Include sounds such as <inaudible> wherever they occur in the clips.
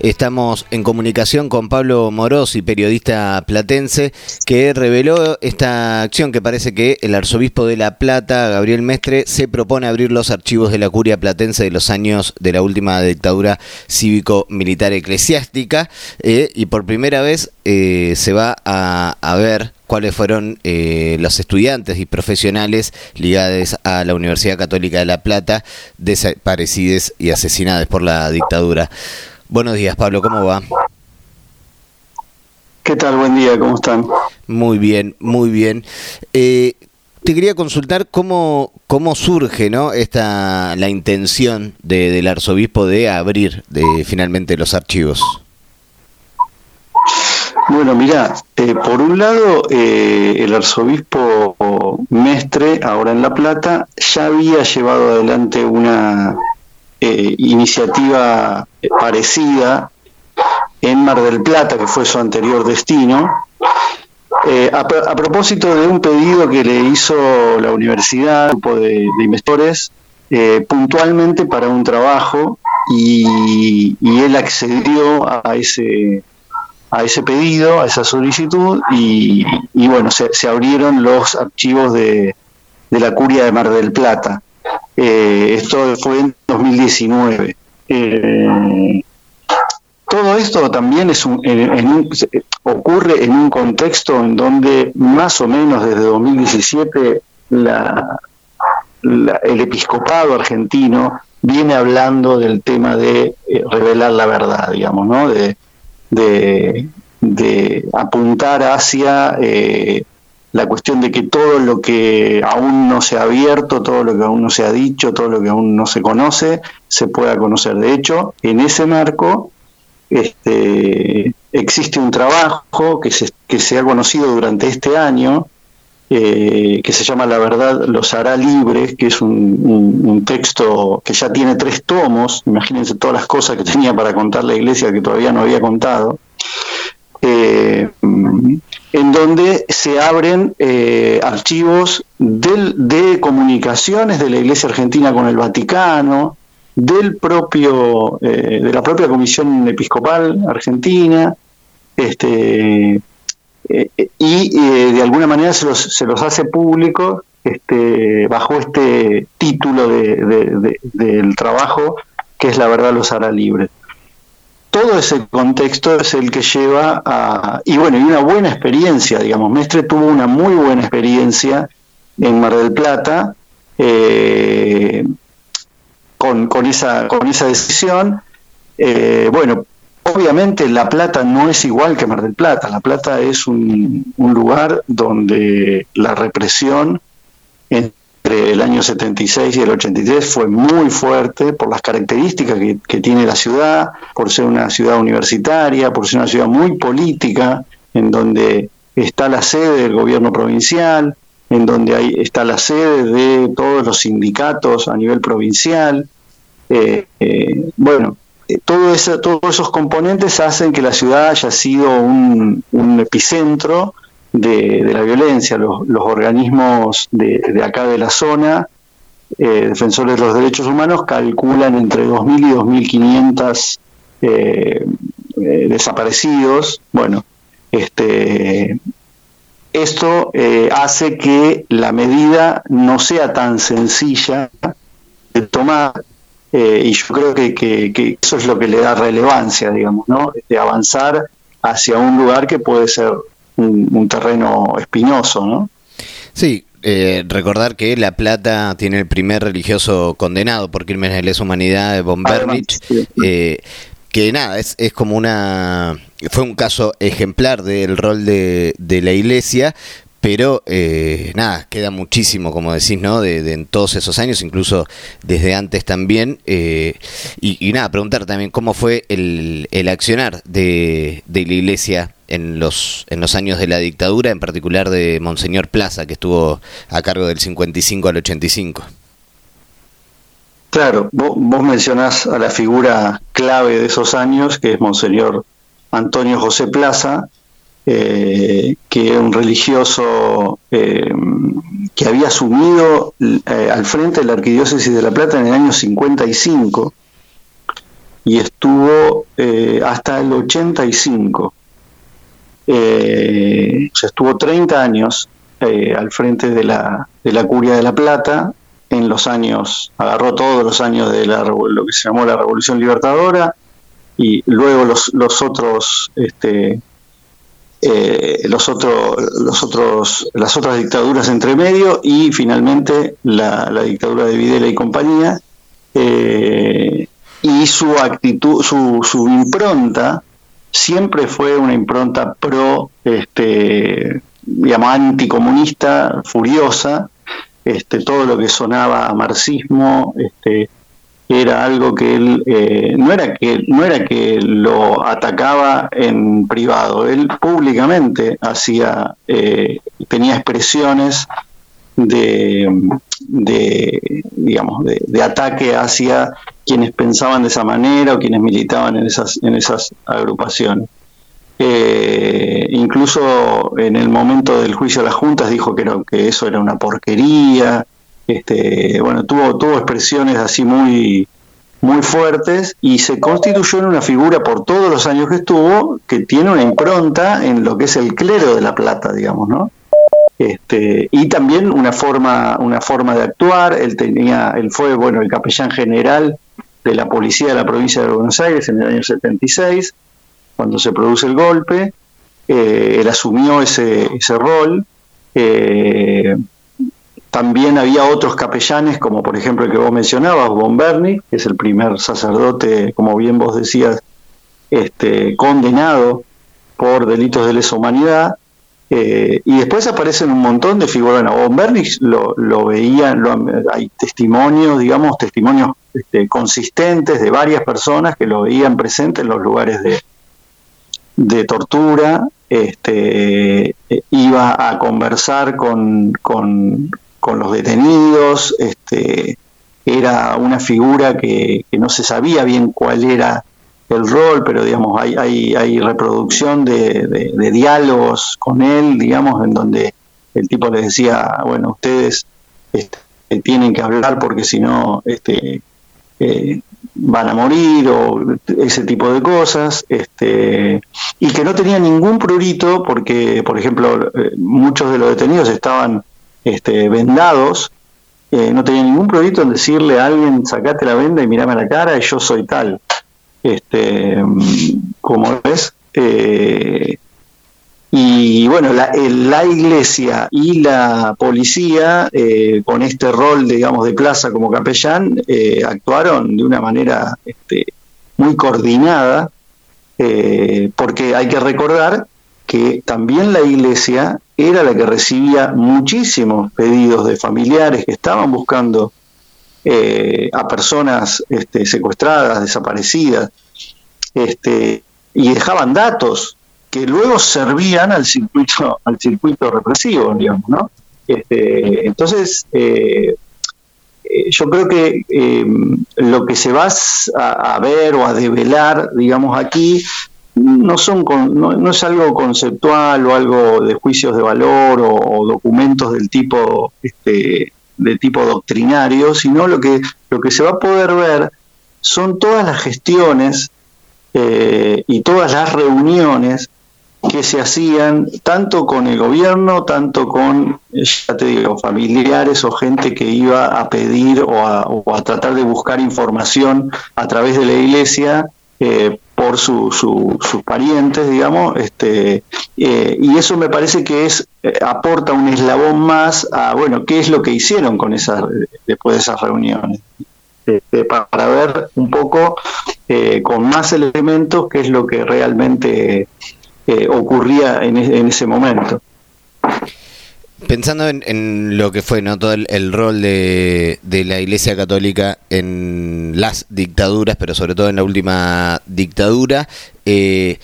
Estamos en comunicación con Pablo Morosi, periodista platense, que reveló esta acción que parece que el arzobispo de La Plata, Gabriel Mestre, se propone abrir los archivos de la curia platense de los años de la última dictadura cívico-militar eclesiástica eh, y por primera vez eh, se va a, ver cuáles fueron eh, los estudiantes y profesionales ligados a la Universidad Católica de La Plata desaparecidos y asesinados por la dictadura. Buenos días, Pablo, ¿cómo va? ¿Qué tal? Buen día, ¿cómo están? Muy bien, muy bien. Eh, te quería consultar cómo, cómo surge ¿no? Esta, la intención del arzobispo de abrir de, finalmente los archivos. Bueno, mira, eh, por un lado, eh, el arzobispo Mestre, ahora en La Plata, ya había llevado adelante una eh, iniciativa parecida en Mar del Plata, que fue su anterior destino, eh, a, propósito de un pedido que le hizo la universidad, un grupo de, eh, puntualmente para un trabajo y, él accedió a ese a ese pedido, a esa solicitud y, bueno, se, abrieron los archivos de, de la curia de Mar del Plata. Eh, esto fue en 2019. Eh, todo esto también ocurre en un contexto en donde más o menos desde 2017 el episcopado argentino viene hablando del tema de eh, revelar la verdad, digamos, ¿no? de, apuntar hacia la cuestión de que todo lo que aún no se ha abierto, todo lo que aún no se ha dicho, todo lo que aún no se conoce, se pueda conocer. De hecho, en ese marco este, existe un trabajo que se, ha conocido durante este año, eh, que se llama La verdad los hará libres, que es un, texto que ya tiene tres tomos, imagínense todas las cosas que <laughs> tenía para contar la iglesia que todavía no había contado. Eh, en donde se abren eh, archivos de comunicaciones de la Iglesia Argentina con el Vaticano, del propio, eh, de la propia Comisión Episcopal Argentina, este, y de alguna manera se los, se los hace público este, bajo este título del trabajo que es La verdad los hará libres todo ese contexto es el que lleva a, y bueno, y una buena experiencia, digamos, Mestre tuvo una muy buena experiencia en Mar del Plata eh, con, esa, con esa decisión. Eh, bueno, obviamente La Plata no es igual que Mar del Plata, La Plata es un, un lugar donde la represión en el año 76 y el 83 fue muy fuerte por las características que, tiene la ciudad, por ser una ciudad universitaria, por ser una ciudad muy política, en donde está la sede del gobierno provincial, en donde hay, está la sede de todos los sindicatos a nivel provincial. Eh, eh, bueno, eh, todo todos esos componentes hacen que la ciudad haya sido un epicentro de, la violencia. Los, organismos de, acá de la zona, eh, defensores de los derechos humanos, calculan entre 2.000 y 2.500 eh, eh, desaparecidos. Bueno, este, esto hace que la medida no sea tan sencilla de tomar y yo creo que, que, eso es lo que le da relevancia, digamos, ¿no? De avanzar hacia un lugar que puede ser un, terreno espinoso, ¿no? Sí, eh, recordar que La Plata tiene el primer religioso condenado por crímenes de lesa humanidad de Von eh, que nada, es, es como una... fue un caso ejemplar del rol de, de la iglesia, pero eh, nada, queda muchísimo, como decís, ¿no? De, en todos esos años, incluso desde antes también. Eh, y, nada, preguntar también cómo fue el, el accionar de, de, la iglesia en los, en los años de la dictadura, en particular de Monseñor Plaza, que estuvo a cargo del 55 al 85. Claro, vos, vos mencionás a la figura clave de esos años, que es Monseñor Antonio José Plaza, eh, que un religioso eh, que había asumido eh, al frente de la Arquidiócesis de La Plata en el año 55. y estuvo hasta el 85. Eh, o estuvo 30 años eh, al frente de la, de la Curia de la Plata, en los años, agarró todos los años de la, lo que se llamó la Revolución Libertadora, y luego los, los otros este, eh, los otros los otros las otras dictaduras entre medio y finalmente la, dictadura de Videla y compañía. Eh, y su actitud su, su impronta siempre fue una impronta pro este digamos anticomunista furiosa. Este todo lo que sonaba a marxismo este era algo que él eh, no era que no era que lo atacaba en privado. Él públicamente hacía eh, tenía expresiones de, de digamos de, ataque hacia quienes pensaban de esa manera o quienes militaban en esas en esas agrupaciones eh, incluso en el momento del juicio a las juntas dijo que, que eso era una porquería este, bueno, tuvo, tuvo expresiones así muy, muy fuertes y se constituyó en una figura por todos los años que estuvo que tiene una impronta en lo que es el clero de la plata, digamos, ¿no? Este, y también una forma, una forma de actuar, él tenía, él fue bueno el capellán general de la policía de la provincia de Buenos Aires en el año 76, cuando se produce el golpe, eh, él asumió ese, ese rol, eh, también había otros capellanes, como por ejemplo el que vos mencionabas, Bomberni, que es el primer sacerdote, como bien vos decías, este, condenado por delitos de lesa humanidad. Eh, y después aparecen un montón de figuras. Bueno, Bomberni lo, lo veían, hay testimonios, digamos, testimonios este, consistentes de varias personas que lo veían presente en los lugares de, de tortura. Este, eh, iba a conversar con, con, los detenidos, este, era una figura que, no se sabía bien cuál era el rol, pero digamos, hay, hay, hay reproducción de, diálogos con él, digamos, en donde el tipo les decía, bueno, ustedes este, tienen que hablar porque si no este, eh, van a morir o ese tipo de cosas, este, y que no tenía ningún prurito porque, por ejemplo, eh, muchos de los detenidos estaban este, vendados, eh, no tenía ningún proyecto en decirle a alguien, sacate la venda y mirame la cara y yo soy tal. Este, como ves, eh, y bueno, la, la, iglesia y la policía, eh, con este rol, digamos, de plaza como capellán, actuaron de una manera este, muy coordinada, porque hay que recordar que también la iglesia era la que recibía muchísimos pedidos de familiares que estaban buscando eh, a personas este, secuestradas, desaparecidas, este, y dejaban datos que luego servían al circuito, al circuito represivo, digamos, ¿no? Este, entonces, eh, eh, yo creo que lo que se va a, ver o a develar, digamos, aquí no son no, es algo conceptual o algo de juicios de valor o, documentos del tipo este de tipo doctrinario sino lo que lo que se va a poder ver son todas las gestiones eh, y todas las reuniones que se hacían tanto con el gobierno tanto con ya te digo familiares o gente que iba a pedir o a, o a tratar de buscar información a través de la iglesia eh, por su, sus parientes, digamos, este, eh, y eso me parece que es eh, aporta un eslabón más a, bueno, qué es lo que hicieron con esas, después de esas reuniones, este, para ver un poco eh, con más elementos qué es lo que realmente ocurría en, en ese momento. Pensando en, lo que fue no todo el, rol de, la Iglesia Católica en las dictaduras, pero sobre todo en la última dictadura, eh,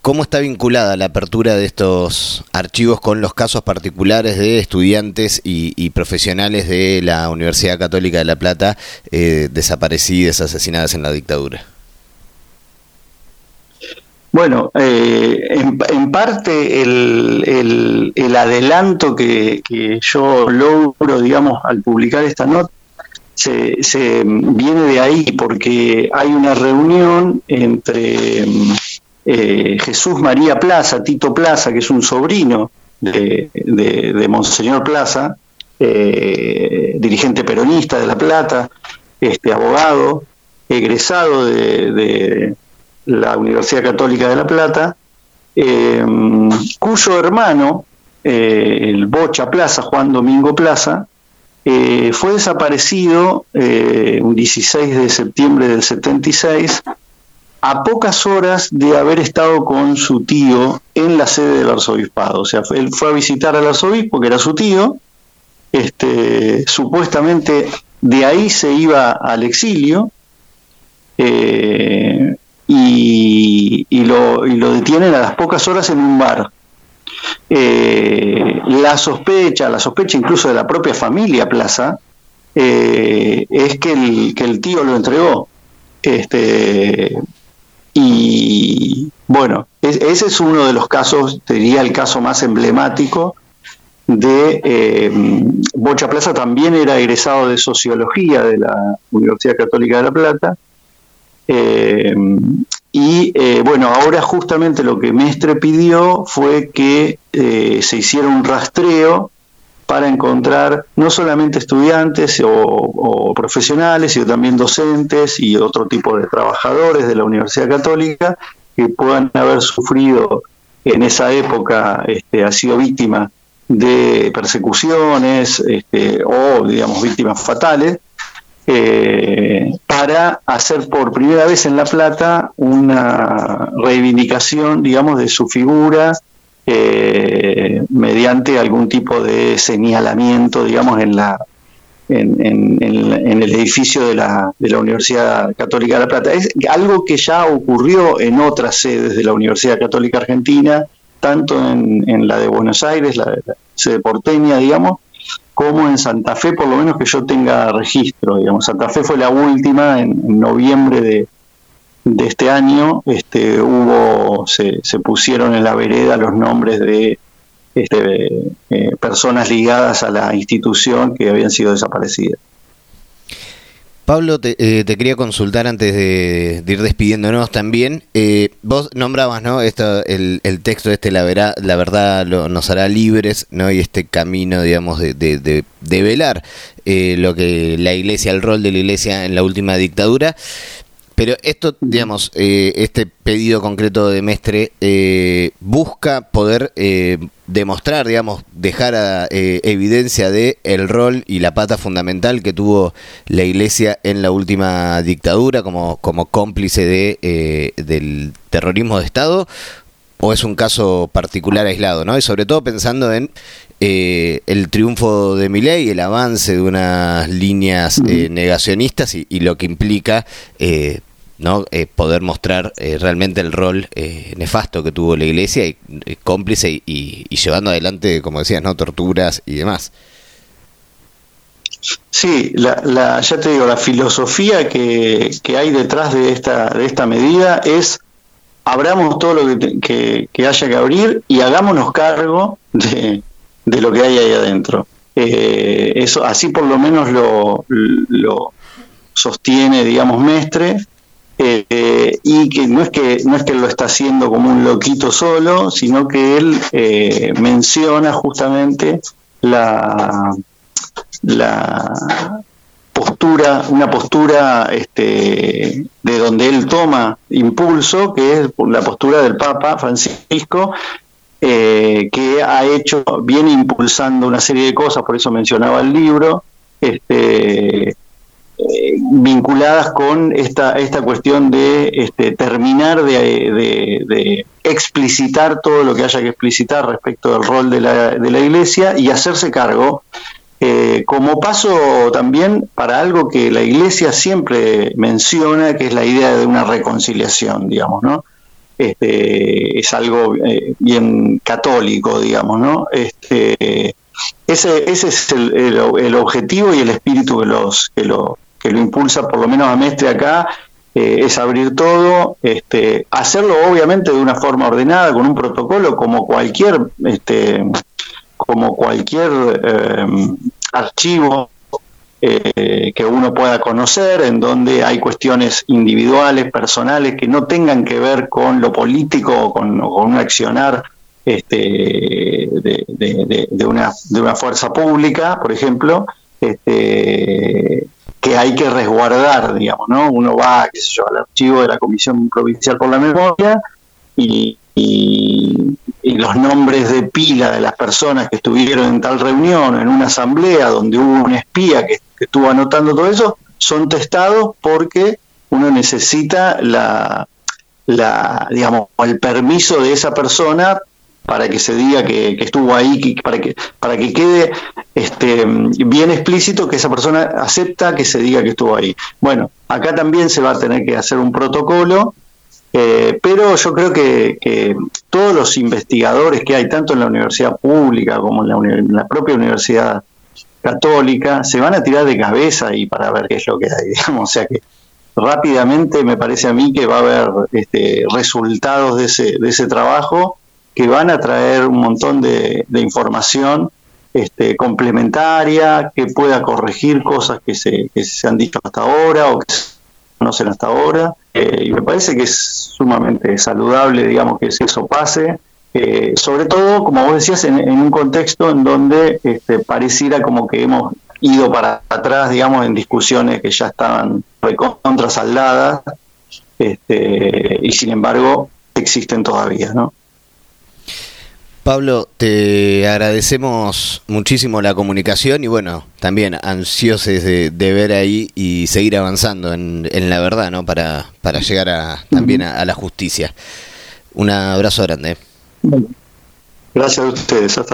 ¿cómo está vinculada la apertura de estos archivos con los casos particulares de estudiantes y, profesionales de la Universidad Católica de La Plata eh, desaparecidas, asesinadas en la dictadura? Bueno, eh, en, parte el, el, adelanto que, yo logro, digamos, al publicar esta nota, se, viene de ahí porque hay una reunión entre eh, Jesús María Plaza, Tito Plaza, que es un sobrino de, de, Monseñor Plaza, eh, dirigente peronista de La Plata, este abogado, egresado de, la Universidad Católica de La Plata, eh, cuyo hermano, el Bocha Plaza, Juan Domingo Plaza, eh, fue desaparecido eh, un 16 de septiembre del 76 a pocas horas de haber estado con su tío en la sede del arzobispado. O sea, él fue a visitar al arzobispo, que era su tío, este, supuestamente de ahí se iba al exilio eh, y, lo, y lo detienen a las pocas horas en un bar. Eh, la sospecha, la sospecha incluso de la propia familia Plaza, eh, es que el, que el tío lo entregó. Este, y bueno, ese es uno de los casos, diría el caso más emblemático de eh, Bocha Plaza, también era egresado de sociología de la Universidad Católica de La Plata. Y eh, bueno, ahora justamente lo que Mestre pidió fue que eh, se hiciera un rastreo para encontrar no solamente estudiantes o, profesionales, sino también docentes y otro tipo de trabajadores de la Universidad Católica que puedan haber sufrido en esa época, este, ha sido víctima de persecuciones este, o, digamos, víctimas fatales, eh, para hacer por primera vez en La Plata una reivindicación, digamos, de su figura eh, mediante algún tipo de señalamiento, digamos, en la en, el edificio de la, de la, Universidad Católica de La Plata. Es algo que ya ocurrió en otras sedes de la Universidad Católica Argentina, tanto en, la de Buenos Aires, la, la sede porteña, digamos, como en Santa Fe, por lo menos que yo tenga registro. Digamos, Santa Fe fue la última en, noviembre de, este año. Este, hubo, se, pusieron en la vereda los nombres de este, eh, personas ligadas a la institución que habían sido desaparecidas. Pablo, eh, te, quería consultar antes de, ir despidiéndonos también. Eh, vos nombrabas, ¿no? Esto, el, el texto este, la, la verdad nos hará libres, ¿no? Y este camino, digamos, de, de, de, velar eh, lo que la iglesia, el rol de la iglesia en la última dictadura. Pero esto, digamos, eh, este pedido concreto de Mestre eh, busca poder eh, demostrar, digamos, dejar a, evidencia de el rol y la pata fundamental que tuvo la Iglesia en la última dictadura como, como cómplice de, del terrorismo de Estado, o es un caso particular aislado, ¿no? Y sobre todo pensando en el triunfo de Milei, el avance de unas líneas negacionistas y, y, lo que implica ¿no? Eh, poder mostrar eh, realmente el rol eh, nefasto que tuvo la iglesia y cómplice y, llevando adelante, como decías, ¿no? torturas y demás. Sí, la, ya te digo, la filosofía que, hay detrás de esta, de esta medida es abramos todo lo que, haya que abrir y hagámonos cargo de, lo que hay ahí adentro. eso así por lo menos lo, lo sostiene, digamos, Mestre, eh, y que no es que no es que lo está haciendo como un loquito solo, sino que él eh, menciona justamente la, la postura, una postura este, de donde él toma impulso, que es la postura del Papa Francisco, eh, que ha hecho, viene impulsando una serie de cosas, por eso mencionaba el libro, este, vinculadas con esta, esta cuestión de este, terminar de, explicitar todo lo que haya que explicitar respecto del rol de la, de la Iglesia y hacerse cargo eh, como paso también para algo que la Iglesia siempre menciona, que es la idea de una reconciliación, digamos, ¿no? Este, es algo eh, bien católico, digamos, ¿no? Este, ese, ese es el, el, objetivo y el espíritu que los que lo, que lo impulsa por lo menos a Mestre acá, eh, es abrir todo, este, hacerlo obviamente de una forma ordenada, con un protocolo como cualquier, este, como cualquier em, archivo eh, que uno pueda conocer, en donde hay cuestiones individuales, personales, que no tengan que ver con lo político o con, un accionar este, de, una, de una fuerza pública, por ejemplo, este, que hay que resguardar, digamos, ¿no? Uno va, qué sé yo, al archivo de la Comisión Provincial por la Memoria y, los nombres de pila de las personas que estuvieron en tal reunión, en una asamblea donde hubo un espía que, estuvo anotando todo eso, son testados porque uno necesita la, la, digamos, el permiso de esa persona para que se diga que, estuvo ahí, para que para que quede este, bien explícito que esa persona acepta que se diga que estuvo ahí. Bueno, acá también se va a tener que hacer un protocolo, eh, pero yo creo que, todos los investigadores que hay, tanto en la universidad pública como en la, propia universidad católica, se van a tirar de cabeza y para ver qué es lo que hay, <laughs> digamos, o sea que rápidamente me parece a mí que va a haber este, resultados de ese, de ese trabajo que van a traer un montón de, información este, complementaria, que pueda corregir cosas que se, que se han dicho hasta ahora o que se conocen hasta ahora. Eh, y me parece que es sumamente saludable, digamos, que eso pase. Eh, sobre todo, como vos decías, en, un contexto en donde este, pareciera como que hemos ido para atrás, digamos, en discusiones que ya estaban contra saldadas, este, y sin embargo existen todavía, ¿no? Pablo, te agradecemos muchísimo la comunicación y bueno, también ansiosos de, ver ahí y seguir avanzando en, la verdad, ¿no? Para, para llegar a, también a, la justicia. Un abrazo grande. Gracias a ustedes.